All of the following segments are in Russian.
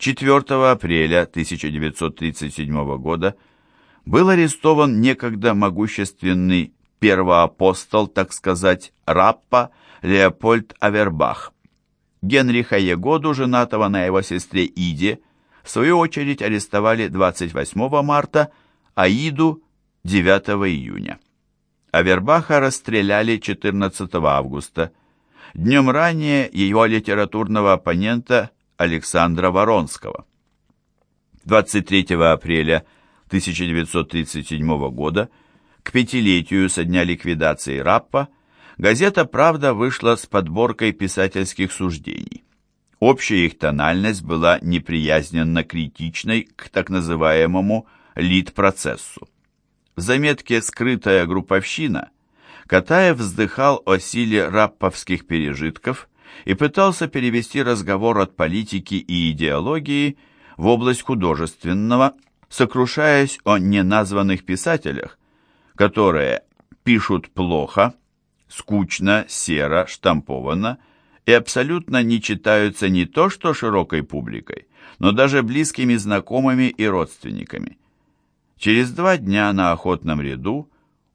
4 апреля 1937 года был арестован некогда могущественный первоапостол, так сказать, Раппа Леопольд Авербах. Генриха Егоду, женатого на его сестре Иде, в свою очередь арестовали 28 марта, а Иду 9 июня. Авербаха расстреляли 14 августа. Днем ранее его литературного оппонента Александра Воронского. 23 апреля 1937 года, к пятилетию со дня ликвидации Раппа, газета «Правда» вышла с подборкой писательских суждений. Общая их тональность была неприязненно критичной к так называемому «лид-процессу». В заметке «Скрытая групповщина» Катаев вздыхал о силе рапповских пережитков и пытался перевести разговор от политики и идеологии в область художественного, сокрушаясь о неназванных писателях, которые пишут плохо, скучно, серо, штамповано и абсолютно не читаются не то что широкой публикой, но даже близкими знакомыми и родственниками. Через два дня на охотном ряду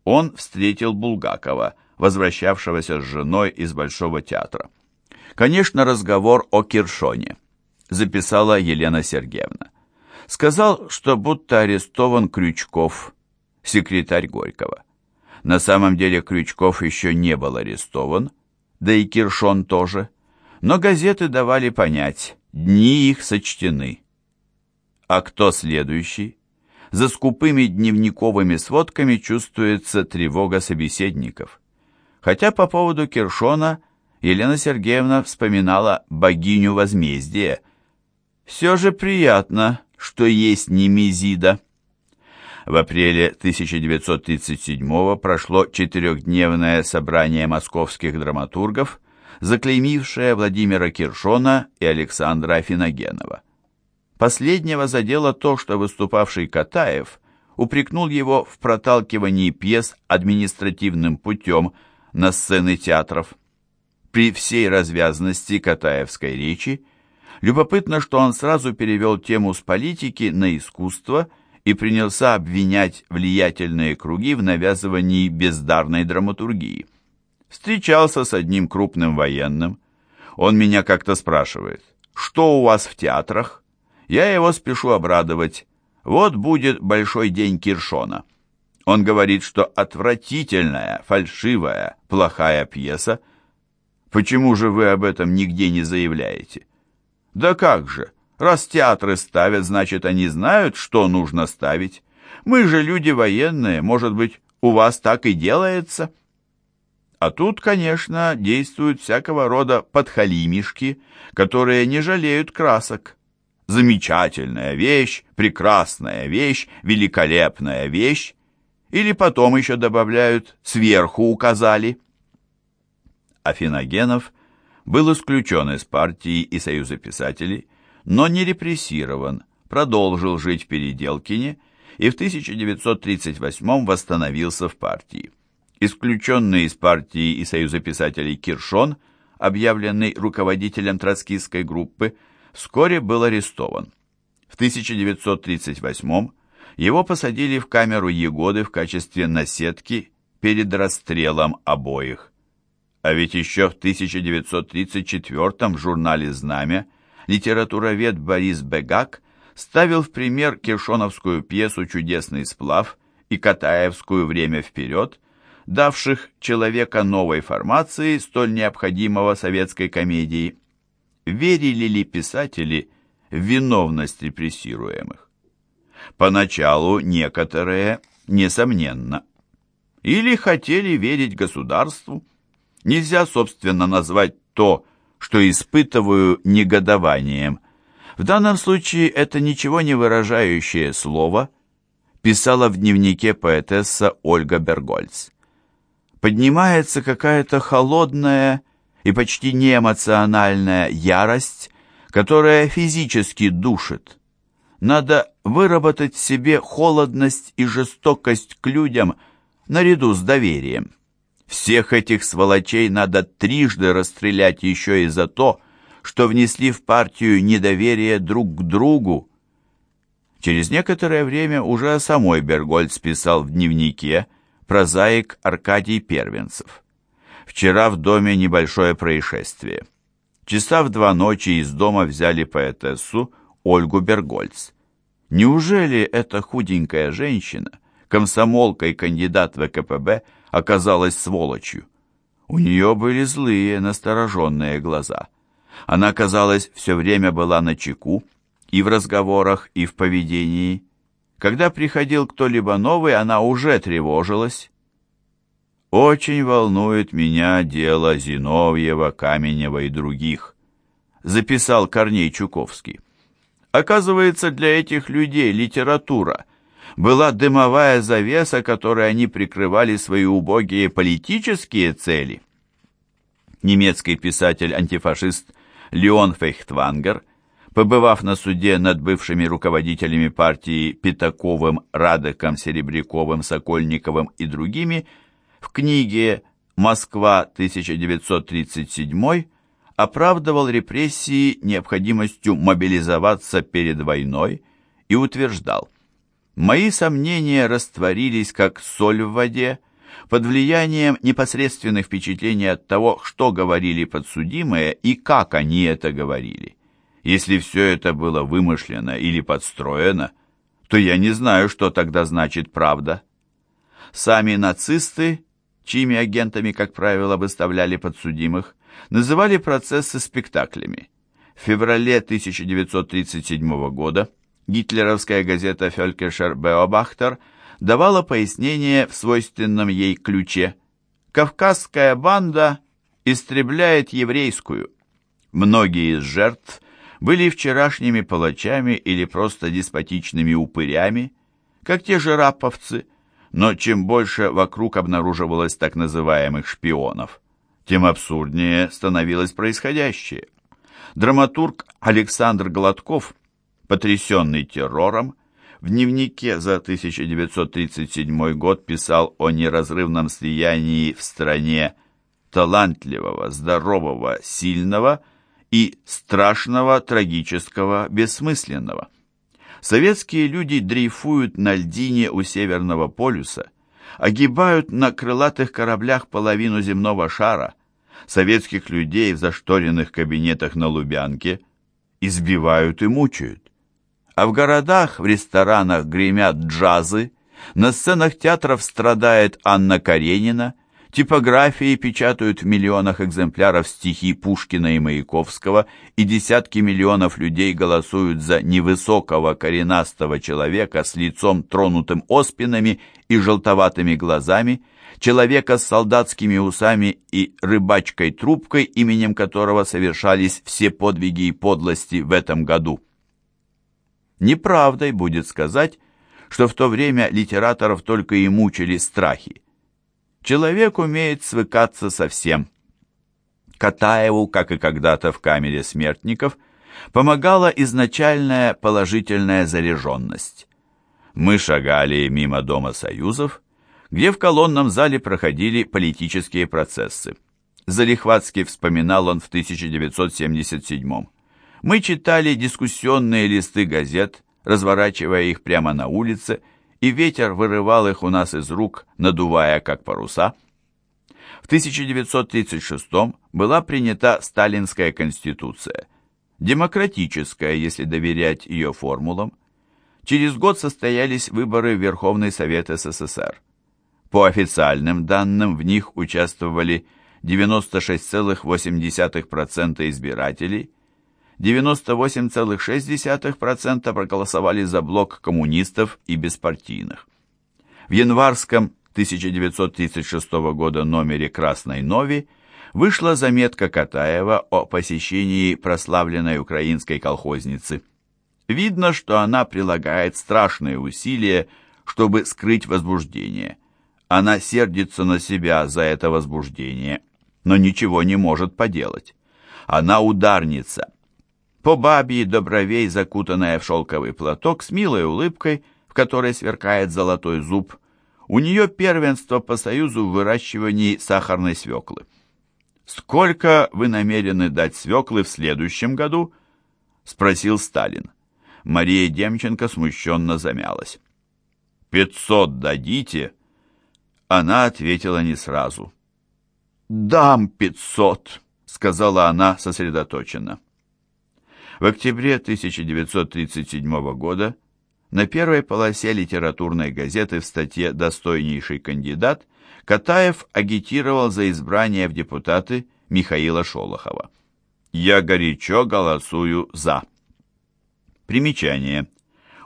он встретил Булгакова, возвращавшегося с женой из Большого театра. Конечно, разговор о Киршоне, записала Елена Сергеевна. Сказал, что будто арестован Крючков, секретарь Горького. На самом деле Крючков еще не был арестован, да и Киршон тоже, но газеты давали понять, дни их сочтены. А кто следующий? За скупыми дневниковыми сводками чувствуется тревога собеседников. Хотя по поводу Киршона Елена Сергеевна вспоминала богиню возмездия. Все же приятно, что есть Немезида. В апреле 1937 прошло четырехдневное собрание московских драматургов, заклеймившее Владимира Киршона и Александра Афиногенова. Последнего задело то, что выступавший Катаев упрекнул его в проталкивании пьес административным путем на сцены театров. При всей развязности Катаевской речи любопытно, что он сразу перевел тему с политики на искусство и принялся обвинять влиятельные круги в навязывании бездарной драматургии. Встречался с одним крупным военным. Он меня как-то спрашивает, что у вас в театрах? Я его спешу обрадовать. Вот будет большой день Киршона. Он говорит, что отвратительная, фальшивая, плохая пьеса. Почему же вы об этом нигде не заявляете? Да как же? Раз театры ставят, значит, они знают, что нужно ставить. Мы же люди военные, может быть, у вас так и делается?» А тут, конечно, действуют всякого рода подхалимишки, которые не жалеют красок замечательная вещь, прекрасная вещь, великолепная вещь, или потом еще добавляют «сверху указали». Афиногенов был исключен из партии и Союза писателей, но не репрессирован, продолжил жить в Переделкине и в 1938 восстановился в партии. Исключенный из партии и Союза писателей Киршон, объявленный руководителем троцкистской группы, вскоре был арестован. В 1938 его посадили в камеру Егоды в качестве наседки перед расстрелом обоих. А ведь еще в 1934 в журнале «Знамя» литературовед Борис Бегак ставил в пример киршоновскую пьесу «Чудесный сплав» и Катаевскую «Время вперед», давших человека новой формации, столь необходимого советской комедии верили ли писатели в виновность репрессируемых? Поначалу некоторые, несомненно. Или хотели верить государству. Нельзя, собственно, назвать то, что испытываю негодованием. В данном случае это ничего не выражающее слово, писала в дневнике поэтесса Ольга Бергольц. Поднимается какая-то холодная и почти неэмоциональная ярость, которая физически душит. Надо выработать в себе холодность и жестокость к людям наряду с доверием. Всех этих сволочей надо трижды расстрелять еще и за то, что внесли в партию недоверие друг к другу. Через некоторое время уже самой Бергольц писал в дневнике прозаик Аркадий Первенцев. Вчера в доме небольшое происшествие. Часа в два ночи из дома взяли поэтессу Ольгу Бергольц. Неужели эта худенькая женщина, комсомолка и кандидат в КПБ, оказалась сволочью? У нее были злые, настороженные глаза. Она, казалось, все время была на чеку, и в разговорах, и в поведении. Когда приходил кто-либо новый, она уже тревожилась. «Очень волнует меня дело Зиновьева, Каменева и других», записал Корней Чуковский. Оказывается, для этих людей литература была дымовая завеса, которой они прикрывали свои убогие политические цели. Немецкий писатель-антифашист Леон Фейхтвангер, побывав на суде над бывшими руководителями партии Пятаковым, Радеком, Серебряковым, Сокольниковым и другими, в книге «Москва, 1937» оправдывал репрессии необходимостью мобилизоваться перед войной и утверждал, «Мои сомнения растворились, как соль в воде, под влиянием непосредственных впечатлений от того, что говорили подсудимые и как они это говорили. Если все это было вымышлено или подстроено, то я не знаю, что тогда значит правда. Сами нацисты, чьими агентами, как правило, выставляли подсудимых, называли процессы спектаклями. В феврале 1937 года гитлеровская газета «Фелькешер Беобахтер» давала пояснение в свойственном ей ключе. «Кавказская банда истребляет еврейскую». Многие из жертв были вчерашними палачами или просто деспотичными упырями, как те же раповцы, но чем больше вокруг обнаруживалось так называемых шпионов – тем абсурднее становилось происходящее. Драматург Александр Гладков, потрясенный террором, в дневнике за 1937 год писал о неразрывном слиянии в стране талантливого, здорового, сильного и страшного, трагического, бессмысленного. Советские люди дрейфуют на льдине у Северного полюса, огибают на крылатых кораблях половину земного шара, советских людей в зашторенных кабинетах на Лубянке избивают и мучают. А в городах, в ресторанах гремят джазы, на сценах театров страдает Анна Каренина – Типографии печатают в миллионах экземпляров стихи Пушкина и Маяковского, и десятки миллионов людей голосуют за невысокого коренастого человека с лицом тронутым оспинами и желтоватыми глазами, человека с солдатскими усами и рыбачкой трубкой, именем которого совершались все подвиги и подлости в этом году. Неправдой будет сказать, что в то время литераторов только и мучили страхи. Человек умеет свыкаться со всем. Катаеву, как и когда-то в камере смертников, помогала изначальная положительная заряженность. Мы шагали мимо Дома Союзов, где в колонном зале проходили политические процессы. Залихватски вспоминал он в 1977 Мы читали дискуссионные листы газет, разворачивая их прямо на улице, и ветер вырывал их у нас из рук, надувая как паруса. В 1936 была принята Сталинская конституция, демократическая, если доверять ее формулам. Через год состоялись выборы в Верховный Совет СССР. По официальным данным в них участвовали 96,8% избирателей, 98,6% проголосовали за блок коммунистов и беспартийных. В январском 1936 года номере «Красной Нови» вышла заметка Катаева о посещении прославленной украинской колхозницы. Видно, что она прилагает страшные усилия, чтобы скрыть возбуждение. Она сердится на себя за это возбуждение, но ничего не может поделать. Она ударница, по бабьи до бровей закутанная в шелковый платок с милой улыбкой, в которой сверкает золотой зуб. У нее первенство по союзу в выращивании сахарной свеклы. «Сколько вы намерены дать свеклы в следующем году?» — спросил Сталин. Мария Демченко смущенно замялась. «Пятьсот дадите?» Она ответила не сразу. «Дам пятьсот», — сказала она сосредоточенно. В октябре 1937 года на первой полосе литературной газеты в статье «Достойнейший кандидат» Катаев агитировал за избрание в депутаты Михаила Шолохова. «Я горячо голосую за». Примечание.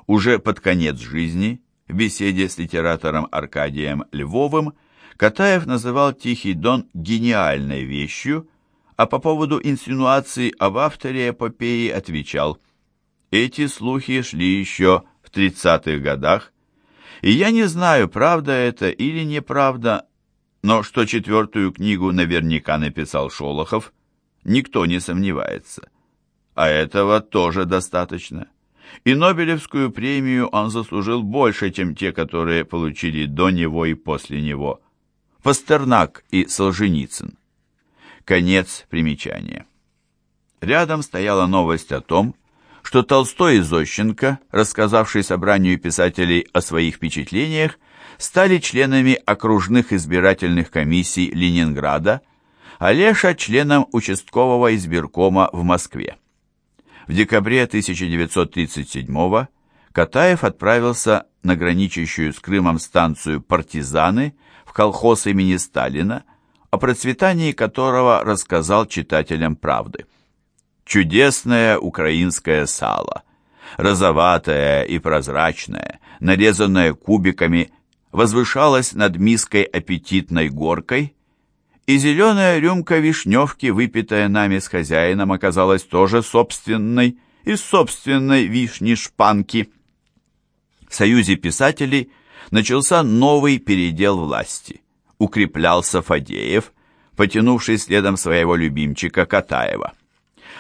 Уже под конец жизни, в беседе с литератором Аркадием Львовым, Катаев называл «Тихий дон» гениальной вещью, а по поводу инсинуаций об авторе эпопеи отвечал «Эти слухи шли еще в 30-х годах, и я не знаю, правда это или неправда, но что четвертую книгу наверняка написал Шолохов, никто не сомневается. А этого тоже достаточно. И Нобелевскую премию он заслужил больше, чем те, которые получили до него и после него. Пастернак и Солженицын. Конец примечания. Рядом стояла новость о том, что Толстой и Зощенко, рассказавший собранию писателей о своих впечатлениях, стали членами окружных избирательных комиссий Ленинграда, а Леша – членом участкового избиркома в Москве. В декабре 1937 Катаев отправился на граничащую с Крымом станцию «Партизаны» в колхоз имени Сталина, о процветании которого рассказал читателям «Правды». Чудесное украинское сало, розоватое и прозрачное, нарезанное кубиками, возвышалось над миской аппетитной горкой, и зеленая рюмка вишневки, выпитая нами с хозяином, оказалась тоже собственной, из собственной вишни-шпанки. В Союзе писателей начался новый передел власти. Укреплялся Фадеев, потянувший следом своего любимчика Катаева.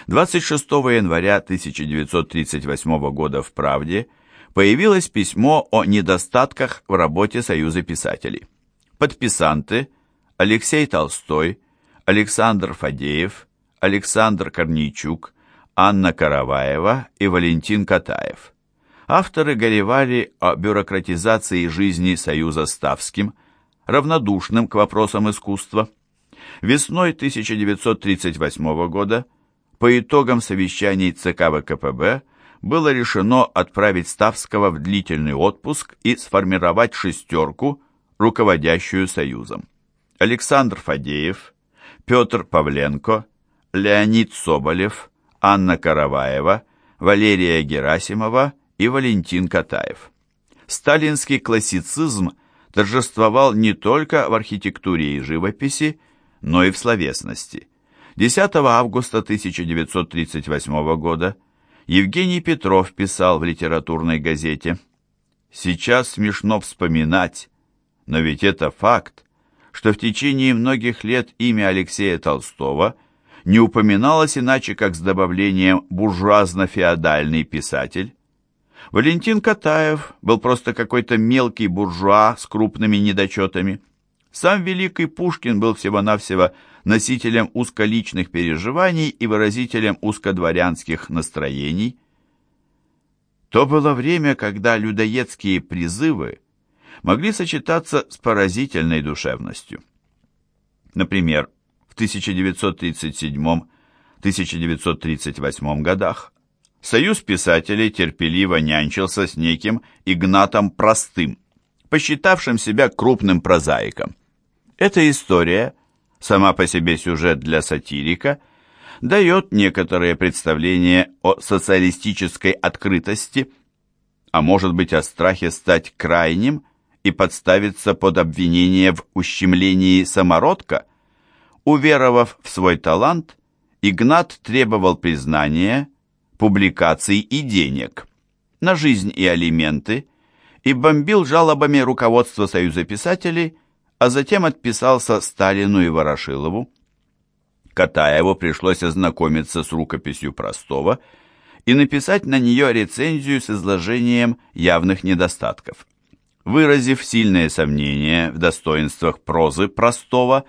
26 января 1938 года в «Правде» появилось письмо о недостатках в работе Союза писателей. Подписанты – Алексей Толстой, Александр Фадеев, Александр Корнейчук, Анна Караваева и Валентин Катаев. Авторы горевали о бюрократизации жизни Союза Ставским, равнодушным к вопросам искусства. Весной 1938 года по итогам совещаний ЦК ВКПБ было решено отправить Ставского в длительный отпуск и сформировать шестерку, руководящую Союзом. Александр Фадеев, Петр Павленко, Леонид Соболев, Анна Караваева, Валерия Герасимова и Валентин Катаев. Сталинский классицизм торжествовал не только в архитектуре и живописи, но и в словесности. 10 августа 1938 года Евгений Петров писал в литературной газете «Сейчас смешно вспоминать, но ведь это факт что в течение многих лет имя Алексея Толстого не упоминалось иначе, как с добавлением «буржуазно-феодальный писатель». Валентин Катаев был просто какой-то мелкий буржуа с крупными недочетами. Сам великий Пушкин был всего-навсего носителем узколичных переживаний и выразителем узкодворянских настроений. То было время, когда людоедские призывы могли сочетаться с поразительной душевностью. Например, в 1937-1938 годах Союз писателей терпеливо нянчился с неким Игнатом Простым, посчитавшим себя крупным прозаиком. Эта история, сама по себе сюжет для сатирика, дает некоторые представления о социалистической открытости, а может быть о страхе стать крайним и подставиться под обвинение в ущемлении самородка? Уверовав в свой талант, Игнат требовал признания, публикаций и денег на жизнь и алименты и бомбил жалобами руководство Союза писателей, а затем отписался Сталину и Ворошилову. Катаеву пришлось ознакомиться с рукописью Простого и написать на нее рецензию с изложением явных недостатков. Выразив сильные сомнения в достоинствах прозы простого,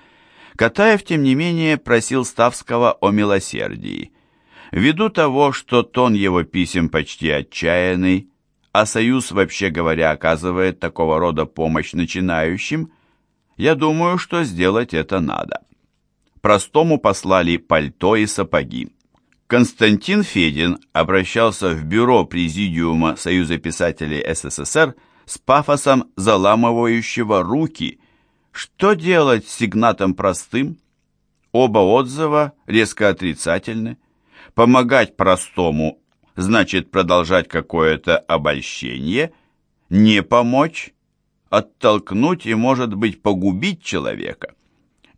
Катаев, тем не менее, просил Ставского о милосердии. Ввиду того, что тон его писем почти отчаянный, а Союз, вообще говоря, оказывает такого рода помощь начинающим, я думаю, что сделать это надо. Простому послали пальто и сапоги. Константин Федин обращался в бюро Президиума Союза писателей СССР с пафосом заламывающего руки. Что делать с сигнатом простым? Оба отзыва резко отрицательны. Помогать простому значит продолжать какое-то обольщение, не помочь, оттолкнуть и, может быть, погубить человека.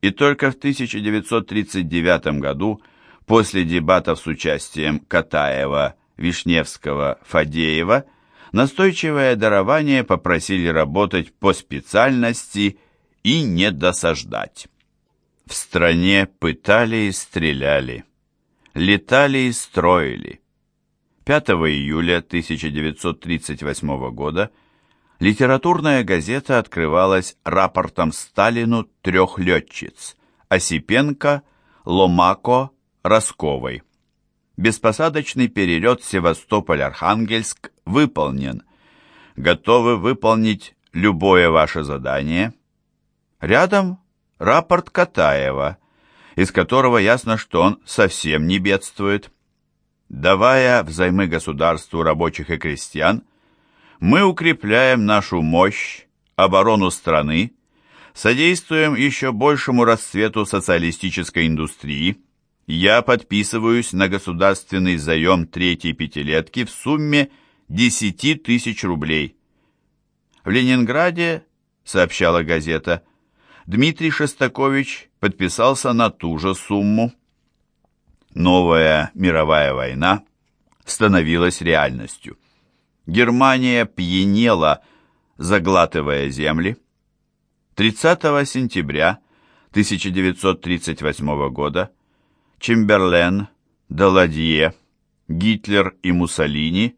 И только в 1939 году после дебатов с участием Катаева, Вишневского, Фадеева, настойчивое дарование попросили работать по специальности и не досаждать. В стране пытали и стреляли, летали и строили. 5 июля 1938 года литературная газета открывалась рапортом Сталину трех летчиц – Осипенко, Ломако, Росковой. Беспосадочный перелет Севастополь-Архангельск выполнен. Готовы выполнить любое ваше задание. Рядом рапорт Катаева, из которого ясно, что он совсем не бедствует. Давая взаймы государству рабочих и крестьян, мы укрепляем нашу мощь, оборону страны, содействуем еще большему расцвету социалистической индустрии – я подписываюсь на государственный заем третьей пятилетки в сумме 10 тысяч рублей. В Ленинграде, сообщала газета, Дмитрий Шостакович подписался на ту же сумму. Новая мировая война становилась реальностью. Германия пьянела, заглатывая земли. 30 сентября 1938 года Чемберлен, Даладье, Гитлер и Муссолини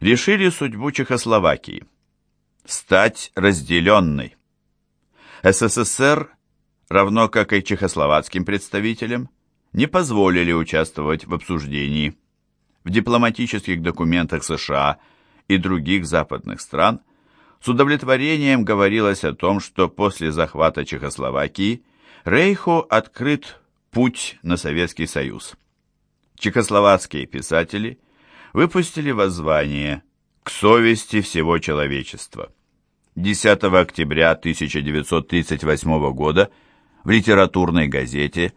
решили судьбу Чехословакии – стать разделенной. СССР, равно как и чехословацким представителям, не позволили участвовать в обсуждении. В дипломатических документах США и других западных стран с удовлетворением говорилось о том, что после захвата Чехословакии Рейху открыт Путь на Советский Союз. Чехословацкие писатели выпустили воззвание к совести всего человечества. 10 октября 1938 года в литературной газете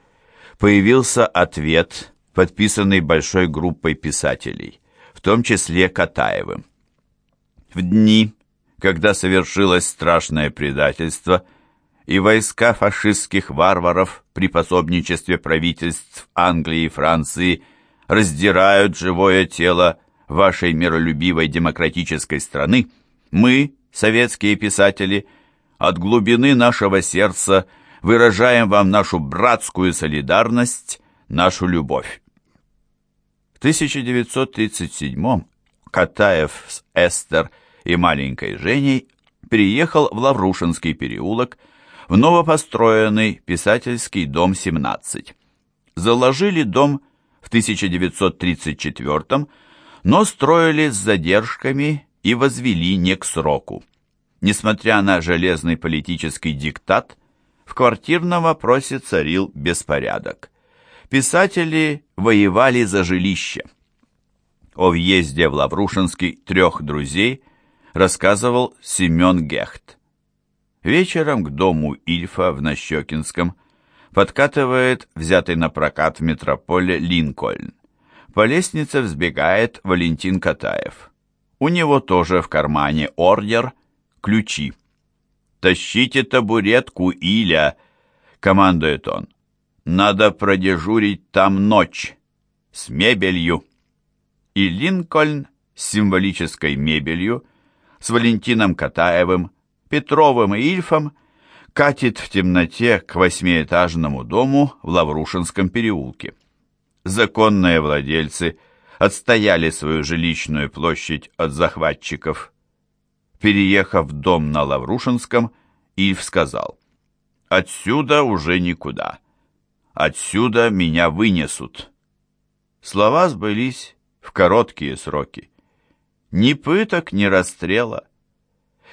появился ответ, подписанный большой группой писателей, в том числе Катаевым. В дни, когда совершилось страшное предательство – и войска фашистских варваров при пособничестве правительств Англии и Франции раздирают живое тело вашей миролюбивой демократической страны, мы, советские писатели, от глубины нашего сердца выражаем вам нашу братскую солидарность, нашу любовь. В 1937 Катаев с Эстер и маленькой Женей приехал в Лаврушинский переулок, в новопостроенный писательский дом 17. Заложили дом в 1934 но строили с задержками и возвели не к сроку. Несмотря на железный политический диктат, в квартирном вопросе царил беспорядок. Писатели воевали за жилище. О въезде в Лаврушинский трех друзей рассказывал Семен Гехт. Вечером к дому Ильфа в Нащекинском подкатывает взятый на прокат в метрополе Линкольн. По лестнице взбегает Валентин Катаев. У него тоже в кармане ордер, ключи. «Тащите табуретку, Иля!» — командует он. «Надо продежурить там ночь. С мебелью». И Линкольн с символической мебелью, с Валентином Катаевым, Петровым и Ильфом катит в темноте к восьмиэтажному дому в Лаврушинском переулке. Законные владельцы отстояли свою жилищную площадь от захватчиков. Переехав в дом на Лаврушинском, Ильф сказал, Отсюда уже никуда. Отсюда меня вынесут. Слова сбылись в короткие сроки. Ни пыток, ни расстрела.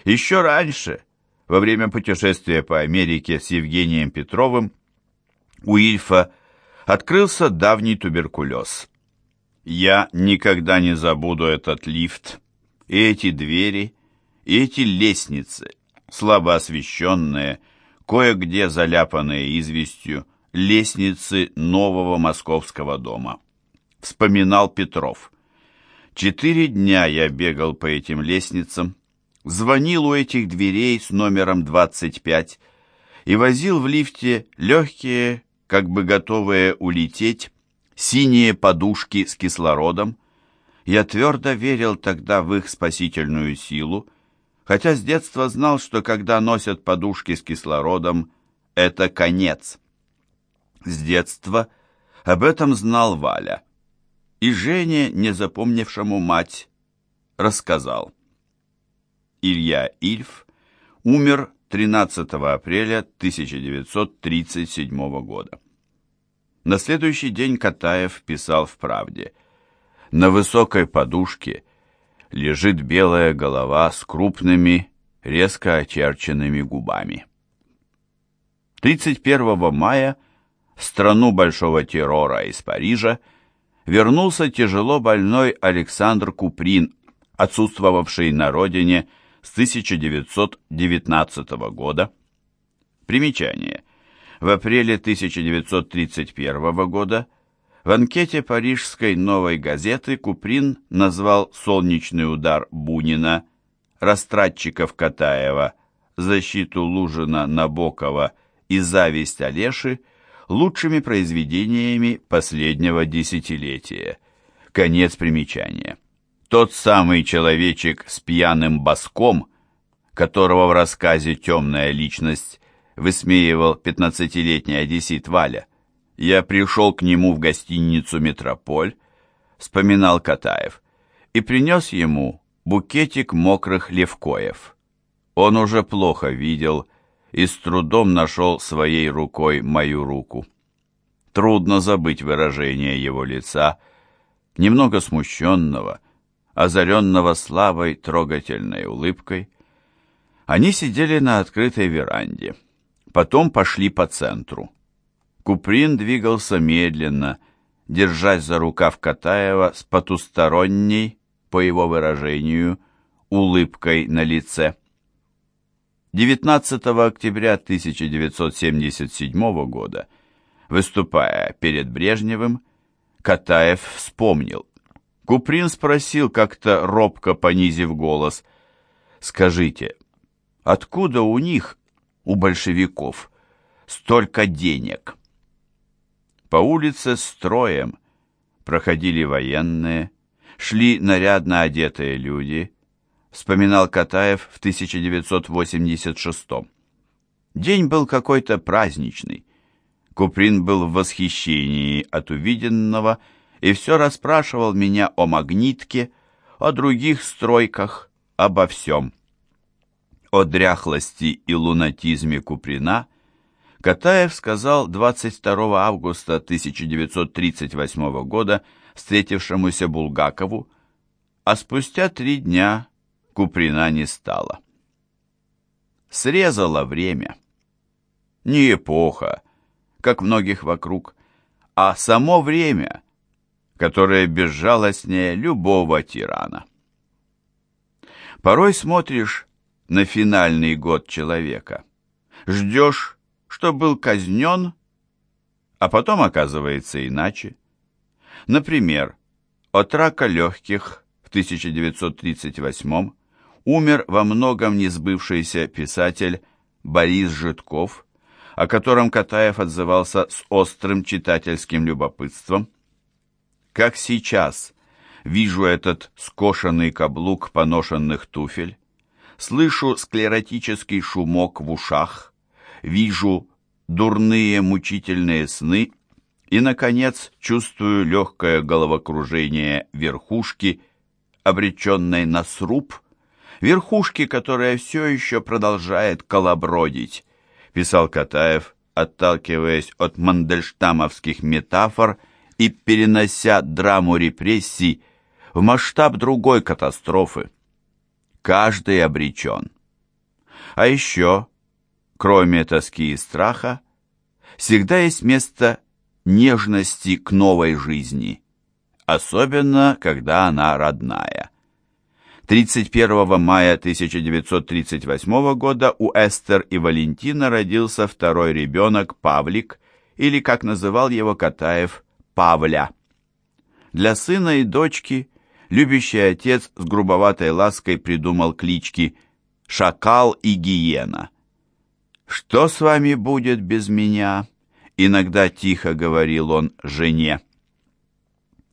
Еще раньше, во время путешествия по Америке с Евгением Петровым, у Ильфа открылся давний туберкулез. Я никогда не забуду этот лифт, и эти двери, и эти лестницы, слабо освещенные, кое-где заляпанные известью, лестницы нового московского дома. Вспоминал Петров. Четыре дня я бегал по этим лестницам, звонил у этих дверей с номером 25 и возил в лифте легкие, как бы готовые улететь, синие подушки с кислородом. Я твердо верил тогда в их спасительную силу, хотя с детства знал, что когда носят подушки с кислородом, это конец. С детства об этом знал Валя. И Жене, не запомнившему мать, рассказал. Илья Ильф умер 13 апреля 1937 года. На следующий день Катаев писал в «Правде». На высокой подушке лежит белая голова с крупными, резко очерченными губами. 31 мая в страну Большого террора из Парижа вернулся тяжело больной Александр Куприн, отсутствовавший на родине с 1919 года. Примечание. В апреле 1931 года в анкете парижской «Новой газеты» Куприн назвал «Солнечный удар» Бунина, растратчиков Катаева, защиту Лужина Набокова и зависть Олеши лучшими произведениями последнего десятилетия. Конец примечания. Тот самый человечек с пьяным боском, которого в рассказе «Темная личность» высмеивал пятнадцатилетний одессит Валя. Я пришел к нему в гостиницу «Метрополь», вспоминал Катаев, и принес ему букетик мокрых левкоев. Он уже плохо видел и с трудом нашел своей рукой мою руку. Трудно забыть выражение его лица, немного смущенного, озаренного слабой трогательной улыбкой. Они сидели на открытой веранде. Потом пошли по центру. Куприн двигался медленно, держась за рукав Катаева с потусторонней, по его выражению, улыбкой на лице. 19 октября 1977 года, выступая перед Брежневым, Катаев вспомнил. Куприн спросил как-то робко, понизив голос, «Скажите, откуда у них у большевиков столько денег. По улице строем проходили военные, шли нарядно одетые люди, вспоминал Катаев в 1986 -м. День был какой-то праздничный. Куприн был в восхищении от увиденного и все расспрашивал меня о магнитке, о других стройках, обо всем о дряхлости и лунатизме Куприна Катаев сказал 22 августа 1938 года встретившемуся Булгакову, а спустя три дня Куприна не стало. Срезало время. Не эпоха, как многих вокруг, а само время, которое безжалостнее любого тирана. Порой смотришь на финальный год человека. Ждешь, что был казнен, а потом оказывается иначе. Например, от рака легких в 1938 умер во многом несбывшийся писатель Борис Житков, о котором Катаев отзывался с острым читательским любопытством. Как сейчас вижу этот скошенный каблук поношенных туфель, слышу склеротический шумок в ушах, вижу дурные мучительные сны и, наконец, чувствую легкое головокружение верхушки, обреченной на сруб, верхушки, которая все еще продолжает колобродить, писал Катаев, отталкиваясь от мандельштамовских метафор и перенося драму репрессий в масштаб другой катастрофы. Каждый обречен. А еще, кроме тоски и страха, всегда есть место нежности к новой жизни, особенно когда она родная. 31 мая 1938 года у Эстер и Валентина родился второй ребенок Павлик, или, как называл его Катаев, Павля. Для сына и дочки любящий отец с грубоватой лаской придумал клички «Шакал» и «Гиена». «Что с вами будет без меня?» Иногда тихо говорил он жене.